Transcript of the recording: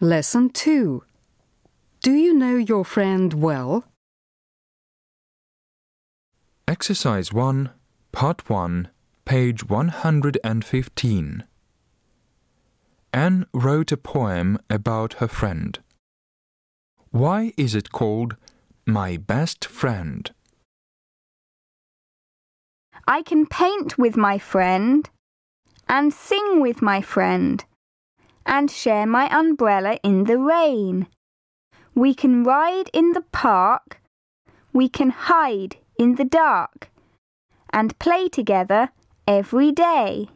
Lesson 2 Do you know your friend well? Exercise 1, Part 1, page 115. Anne wrote a poem about her friend. Why is it called My Best Friend? I can paint with my friend, and sing with my friend, and share my umbrella in the rain. We can ride in the park, we can hide in the dark, and play together every day.